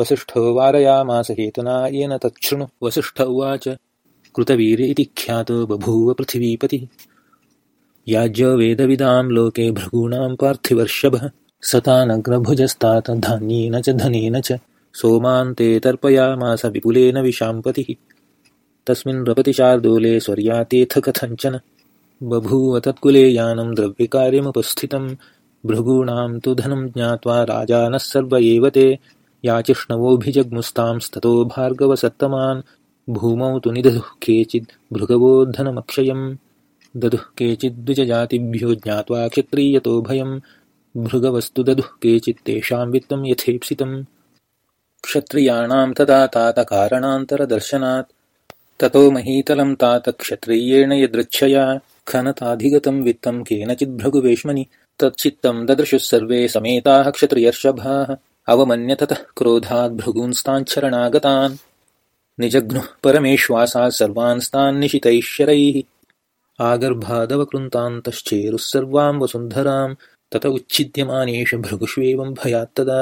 वसिष्ठो वारयामास हेतुना येन तच्छृणु। वसिष्ठ उवाच कृतवीर इति ख्यातो बभूव पृथिवीपतिः। याज्यवेदविदां लोके भृगूणां पार्थिवर्षभः। सतानग्रभुजस्तात धान्येन च धनेन च। सोमान्ते तर्पयामास विपुलेन विशाम्पतिः। तस्मिन् रपतिशार्दूले स्वर्यातेऽथ कथञ्चन। बभूव तत्कुले यानं द्रव्यकार्यमुपस्थितं भृगूणां तु धनं ज्ञात्वा राजानः सर्व एव ते याचिष्णवोऽभिजग्मुस्तांस्ततो भार्गवसत्तमान्। भूमौ तु निदधुः केचिद् भृगवोद्धनमक्षयं ददुः केचिद्विजजातिभ्यो ज्ञात्वा क्षत्रियतो भयं भृगवस्तु ददुः केचित्तेषां वित्तं यथेप्सितं क्षत्रियाणां तदा तातकारणान्तरदर्शनात् ततो महीतलं तात क्षत्रियेण यदृच्छया। खनताधिगतं वित्तं केनचिद्भृगुवेश्मनि तच्चित्तं ददृशुः सर्वे समेताः क्षत्रियर्षभाः अवमन्यततः क्रोधाद्भृगूंस्ताञ्छरणागतान् निजघ्नुः परमेश्वासाः सर्वांस्तान्निशितैः शरैः आगर्भादवकृन्तान्तश्चेरुः सर्वां वसुन्धरां तत उच्छिद्यमानेषु भृगुष्वेवं भयात्तदा